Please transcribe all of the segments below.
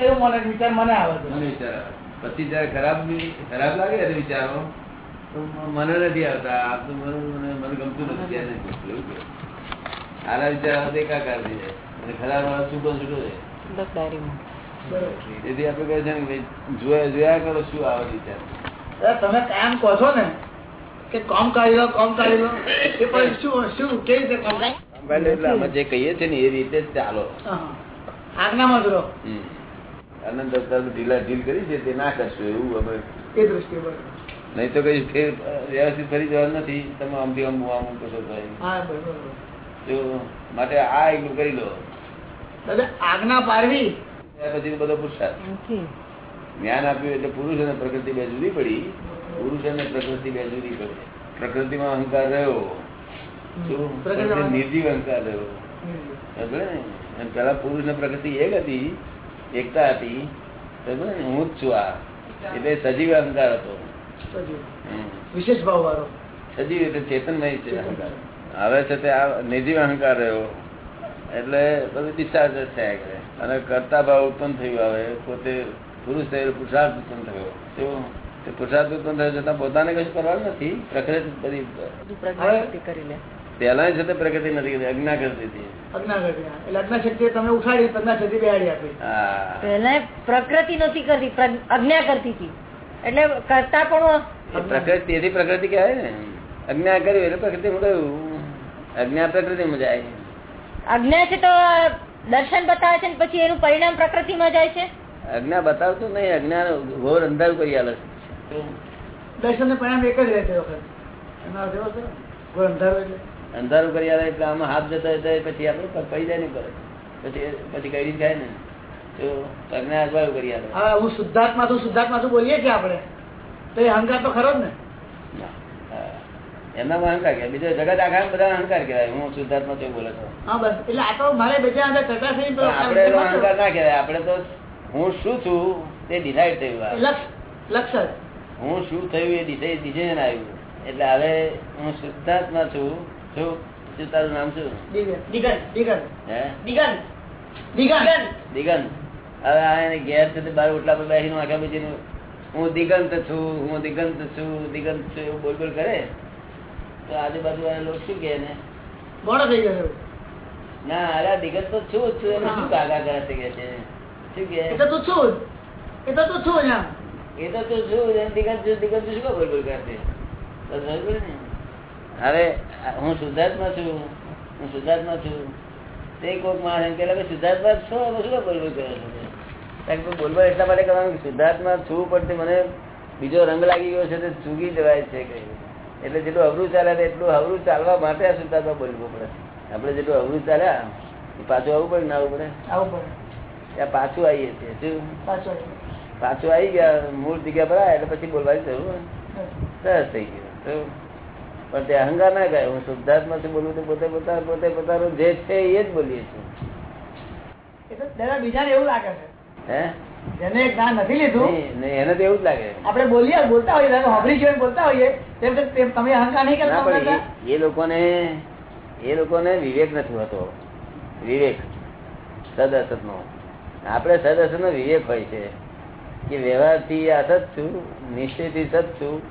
એવું મને વિચાર મને આવે છે. મને વિચાર આવે. પછી જયારે ખરાબ ખરાબ લાગે ને વિચારો. તો મને નથી આવતા. આ તો મને મને મને ગમતું નથી ત્યારે એવું કે આના વિચાર આવે એકાકાર થઈ જાય. અને ખરાબ આવે છૂટો છૂટો જાય. લખ ડાયરીમાં બરોબર. તેથી આપણે કહે છે ને ભાઈ જોયા જોયા કરો શું આવે વિચાર. તમે કામ કહો છો ને કે કોમ કાઢી લો કોમ કાઢી લો. એ પણ શું શું કેવી રીતે કોમ? કાઢી જે કહીએ છીએ ને એ રીતે ચાલો. આજ્ઞામાં જ રહો. આનંદ અવતાર ઢીલા ઢીલ કરી છે તે ના કરશો એવું અમે. એ દ્રષ્ટિએ નહીં તો કઈ ફેર વ્યવસ્થિત ફરી જવાનું નથી. તમે આમથી આમ આમ કરશો થાય જો માટે આ એકલું કરી લો. આજ્ઞા પાડવી પછી બધો પુરુષાર્થ. જ્ઞાન આપ્યું એટલે પુરુષ અને પ્રકૃતિ બે જુદી પડી. પુરુષ અને પ્રકૃતિ બે જુદી પડી. પ્રકૃતિમાં અહંકાર રહ્યો. નિર્જીવ અહંકાર રહ્યો. ને? પેલા પુરુષ ને પ્રકૃતિ એક હતી. એકતા હતી. હું જ છું આ. એટલે સજીવ અહંકાર હતો. વિશેષ ભાવ વાળો સજીવ એટલે ચેતનમય છે અહંકાર. હવે છે તે આ નિર્જીવ અહંકાર રહ્યો. એટલે બધું ડિસ્ચાર્જ થયા કરે. અને કરતા ભાવ ઉત્પન્ન થયું હવે. પોતે પુરુષ થયેલો પુરુષાર્થ ઉત્પન્ન થયો. શું તે પુરુષાર્થ ઉત્પન્ન થયો છતાં પોતાને કશું કરવાનું નથી. પ્રકૃતિ બધી કરી લે. પહેલા છે તે પ્રગતિ નથી કરી અજ્ઞા કરતી હતી અજ્ઞા પ્રકૃતિ કરતી હતી. એટલે કરતા પણ પ્રકૃતિ તેથી પ્રકૃતિ કહેવાય ને. અજ્ઞા કર્યું એટલે પ્રકૃતિ માં ગયું અજ્ઞા પ્રકૃતિ માં જાય આજ્ઞા છે તો દર્શન બતાવે છે ને પછી એનું પરિણામ પ્રકૃતિમાં જાય છે? અજ્ઞા બતાવતું નહીં અજ્ઞા ઘોર અંધારું કરી આલે છે. દર્શન ને પરિણામ એક જ રહે છે વખત. એનો અર્થ એવો છે? ઘોર અંધારું એટલે. અંધારું કરી આવે એટલે આમાં હાથ જતા જતા પછી આપણે પડી જાય નહીં કરે. પછી પછી કઈ રીતે થાય ને? તો અજ્ઞા અજવાળું કરી આવે હા હું શુદ્ધાત્મા છું શુદ્ધાત્મા છું બોલીએ છીએ આપણે. તો એ અહંકાર તો ખરો જ ને. એમનામાં અહંકાર કહેવાય. બીજો જગત આખા બધા અહંકાર કહેવાય. હું શુદ્ધાત્મા છું બોલે બસ. એટલે આ તો મારે બધા આપણે અહંકાર ના કહેવાય. આપણે તો હું શું છું તે ડિસાઈડ થયું. લક્ષ હું શું થયું એ ડિસિઝન આવ્યું. એટલે હવે હું શુદ્ધાત્મા છું શું? તારું નામ શું? દિગંત. હવે આ એને ઘેર છે તે બાર ઓટલા પર બેસીને આખા બીજી હું દિગંત છું હું દિગંત છું દિગંત છું એવું બોલ બોલ કરે? તો આજુબાજુ વાળા લોકો શું કહે ને? મોડો થઈ ગયો ના અરે દિગંત તો છું જ છું એમાં શું કાકા કરે છે કે છે? શું કે એ તો તું છું એ તો તું છું એ તો તું છું દિગંત છું દિગંત છું શું બોલ બોલ કરશે તો ને? હવે હું શુદ્ધાર્થમાં છું હું શુદ્ધાર્થમાં છું. તે કોઈક માણસ એમ કે શુદ્ધાર્થમાં છો? શું બોલવું કરે છે? કારણ કે બોલવા એટલા માટે કરવાનું કે શુદ્ધાત્મા છું પણ મને બીજો રંગ લાગી ગયો છે તે ચૂકી જવાય છે એટલે જેટલું અવરું ચાલે એટલું અવરું ચાલવા માટે આ શુદ્ધાત્મા બોલવું પડે. આપણે જેટલું અવરું ચાલ્યા પાછું આવવું પડે ને આવવું પડે? આવવું પડે. ત્યાં પાછું આવીએ છીએ શું? પાછું પાછું આવી ગયા મૂળ જગ્યા પર એટલે પછી બોલવાની જરૂર સરસ થઈ ગયું તો પણ તે અહંકાર ના ગાય. હું શુદ્ધાત્મા થી બોલું તો પોતે પોતા પોતે પોતાનું જે છે એ જ બોલીએ છીએ. બીજાને એવું લાગે છે. હે? જેને જ્ઞાન નથી લીધું નહીં, નહીં, એને તો એવું જ લાગે આપણે બોલીએ બોલતા હોઈએ તમે હોબળી બોલતા હોઈએ તેમ તમે અહંકાર નહીં કરતા એ- એ લોકોને એ લોકોને વિવેક નથી હોતો. વિવેક. સદઅસત નો આપણે સદઅસત નો વિવેક હોય છે કે વ્યવહારથી આ સત છું નિશ્ચયથી સત છું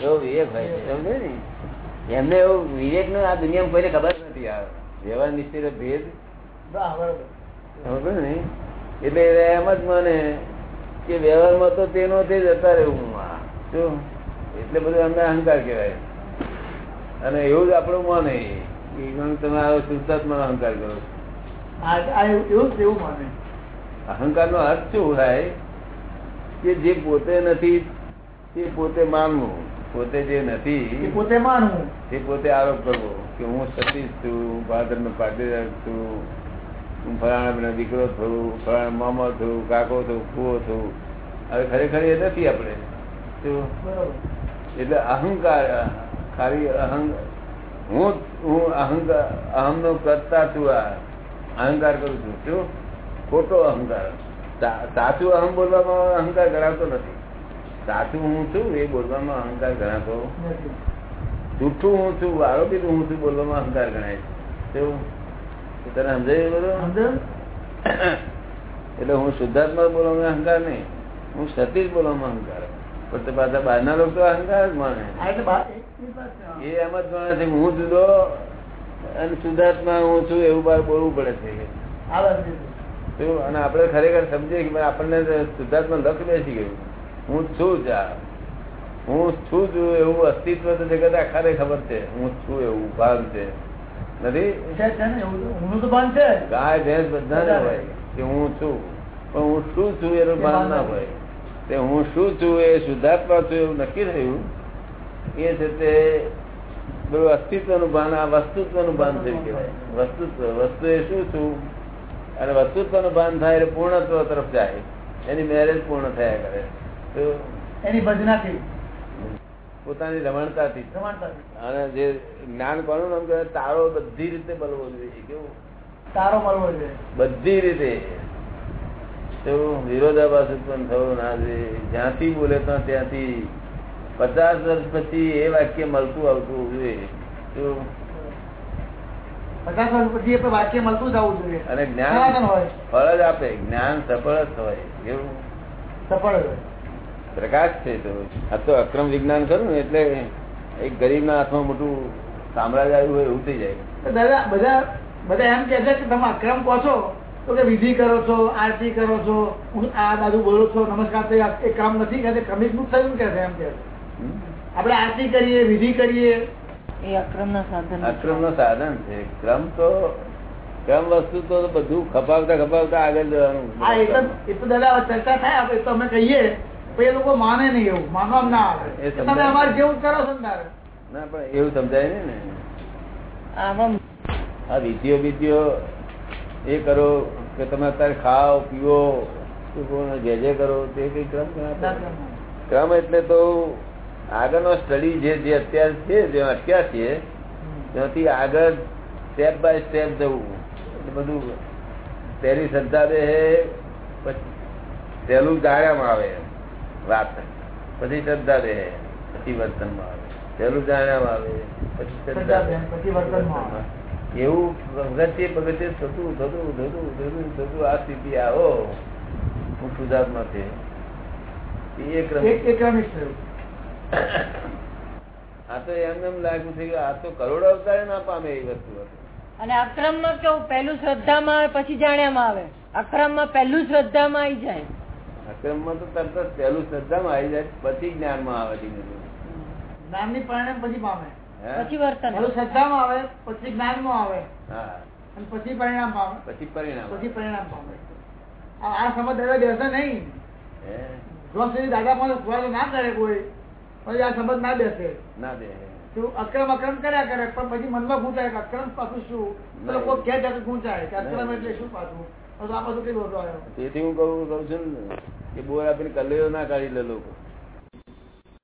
એવો વિવેક હોય છે. સમજે ને? એમને એવું વિવેકનું આ દુનિયામાં કોઈને ખબર નથી આ વ્યવહાર નિશ્ચિત ભેદ. સમજે ને? એટલે એમ જ મને કે વ્યવહારમાં તો તેનો તે જતા રહેવું આ શું? એટલે બધું અમને અહંકાર કહેવાય. અને એવું જ આપણું મન. એ તમે આવો શુદ્ધાત્મા અહંકાર કરો છો. આ આ એવું એવું જ એવું માને. અહંકાર નો અર્થ શું થાય? કે જે પોતે નથી તે પોતે માનવું. પોતે જે નથી પોતે માનવું તે પોતે આરોપ કરવો કે હું સતીશ છું ભાદર નો પાટીદાર છું હું ફલાણા દીકરો છું ફલાણા મામા છું કાકો છું કુવો છું. હવે ખરેખર એ નથી આપણે. એટલે અહંકાર ખાલી અહંગ હું હું અહંકાર અહમ નો કરતા છું આ. અહંકાર કરું છું. શું? ખોટો અહંકાર. સાચું અહમ બોલવામાં અહંકાર કરાવતો નથી. સાચું હું છું એ બોલવામાં અહંકાર ગણાતો. જૂઠું હું છું આરોપિત હું છું બોલવામાં અહંકાર ગણાય છે. તને સમજાય બધું? એટલે હું શુદ્ધાત્મા બોલવામાં અહંકાર નહીં. હું સતીશ બોલવામાં અહંકાર. પણ પાછા બહારના લોકો તો અહંકાર જ માને. એ એમ જ માને છે હું જુદો અને શુદ્ધાત્મા હું છું એવું બાર બોલવું પડે છે. અને આપણે ખરેખર સમજીએ કે આપણને શુદ્ધાત્મા લખ બેસી ગયું. હું છું જ હું છું છું એવું અસ્તિત્વ તો જગત આખાને ખબર છે. હું છું એવું ભાન છે. નથી? ગાય ભેંસ બધાને હોય કે હું છું. પણ હું શું છું એનું ભાન ના હોય. તે હું શું છું એ શુદ્ધાત્મા છું એવું નક્કી થયું. એ છે તે બધું અસ્તિત્વનું ભાન આ વસ્તુત્વનું ભાન થયું કહેવાય. વસ્તુત્વ વસ્તુ એ શું છું? અને વસ્તુત્વનું ભાન થાય એટલે પૂર્ણત્વ તરફ જાય. એની મેરેજ પૂર્ણ થયા કરે. એની ભજનાથી. પોતાની રમણતાથી. અને જે જ્ઞાન નામ કહેવાય? તારો બધી રીતે મળવો જોઈએ કેવું? તારો મળવો જોઈએ. બધી રીતે. વિરોધાભાસ ઉત્પન્ન થવું ના જોઈએ. જ્યાંથી બોલે તો ત્યાંથી. પચાસ વર્ષ પછી એ વાક્ય મળતું આવતું જોઈએ. પચાસ વર્ષ પછી એ વાક્ય મળતું જ આવવું જોઈએ. અને જ્ઞાન ફળ જ આપે. જ્ઞાન સફળ જ હોય. એવું સફળ હોય. પ્રકાશ છે તો આ તો અક્રમ વિજ્ઞાન કરું ને એટલે એક ગરીબના હાથમાં મોટું સામ્રાજ્ય આવ્યું હોય એવું થઈ જાય. દાદા બધા બધા એમ કે છે કે તમે અક્રમ કહો છો તો કે વિધિ કરો છો આરતી કરો છો હું આ બાજુ બોલો છો નમસ્કાર થઈ એ ક્રમ નથી કે ક્રમિકનું થયું કે છે એમ કે આપણે આરતી કરીએ વિધિ કરીએ. એ અક્રમ ના સાધન અક્રમ નો સાધન છે. ક્રમ તો ક્રમ વસ્તુ તો બધું ખપાવતા ખપાવતા આગળ જવાનું. આ એ તો એ તો દાદા ચર્ચા થાય આપણે તો અમે કહીએ એ લોકો માને નહીં એવું માનવા ના આવે. તમે અમારે જેવું કરો છો ને ના પણ એવું સમજાય ને. આ વિધિઓ વિધિઓ એ કરો કે તમે અત્યારે ખાઓ પીવો જે જે કરો તે કઈ ક્રમ ક્રમ એટલે તો આગળનો સ્ટડી જે જે અત્યારે છે જે અટક્યા છીએ ત્યાંથી આગળ સ્ટેપ બાય સ્ટેપ જવું. એટલે બધું પહેલી શ્રદ્ધા બે પછી પહેલું ગાળામાં આવે. વાત પછી શ્રદ્ધા બે પછી વર્તનમાં આવે. પેલું જાણ્યામાં આવે પછી શ્રદ્ધા બે પછી વર્તનમાં એવું પગથિયે પગથિયે થતું થતું થતું થતું થતું આ સ્થિતિ આવો. હું સુધાર્થમાં છે. એ ક્રમ એક એક ક્રમિક થયું. આ તો એમ એમ લાગ્યું છે કે આ તો કરોડો અવતારે ના પામે એ વસ્તુ હતી. અને અક્રમમાં કેવું પહેલું શ્રદ્ધામાં આવે પછી જાણ્યામાં આવે. અક્રમમાં પહેલું શ્રદ્ધામાં આવી જાય. અક્રમમાં તો તરત જ પહેલું શ્રદ્ધામાં આવી જાય પછી જ્ઞાનમાં આવે ધીમે જ્ઞાનની પરિણામ પછી પામે. પછી વર્તન. પહેલું શ્રદ્ધામાં આવે પછી જ્ઞાનમાં આવે. હા. અને પછી પરિણામ પામે. પછી પરિણામ પછી પરિણામ પામે. આ સમજ દાદા બેસે નહીં? જો સુધી દાદા પાસે સ્વર્ગ ના કરે કોઈ પછી આ સમજ ના બેસે. ના દે. શું અક્રમ અક્રમ કર્યા કરે પણ પછી મનમાં ગુંચાય અક્રમ પાછું શું? લોકો કે ગુંચાય કે અક્રમ એટલે શું પાછું? તેથી હું કહું કઉ છું ને? કે બોર આપીને કલ્લેઓ ના કાઢી લે લોકો.